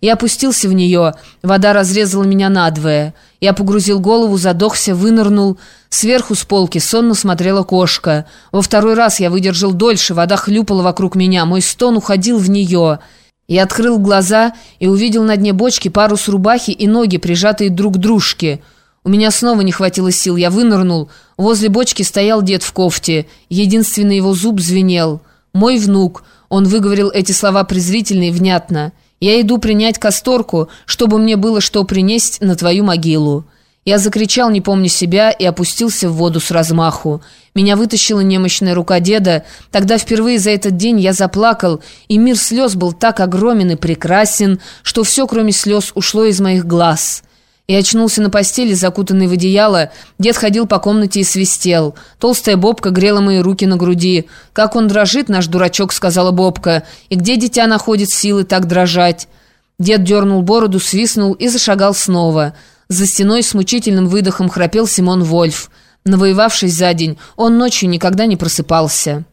Я опустился в нее, вода разрезала меня надвое. Я погрузил голову, задохся, вынырнул. Сверху с полки сонно смотрела кошка. Во второй раз я выдержал дольше, вода хлюпала вокруг меня, мой стон уходил в нее. Я открыл глаза и увидел на дне бочки парус рубахи и ноги, прижатые друг к дружке. У меня снова не хватило сил, я вынырнул. Возле бочки стоял дед в кофте. Единственный его зуб звенел. «Мой внук». Он выговорил эти слова презрительно и внятно. Я иду принять касторку, чтобы мне было что принести на твою могилу». Я закричал, не помня себя, и опустился в воду с размаху. Меня вытащила немощная рука деда. Тогда впервые за этот день я заплакал, и мир слез был так огромен и прекрасен, что все, кроме слез, ушло из моих глаз» и очнулся на постели, закутанный в одеяло. Дед ходил по комнате и свистел. Толстая Бобка грела мои руки на груди. «Как он дрожит, наш дурачок», — сказала Бобка. «И где дитя находит силы так дрожать?» Дед дернул бороду, свистнул и зашагал снова. За стеной с мучительным выдохом храпел Симон Вольф. Навоевавшись за день, он ночью никогда не просыпался.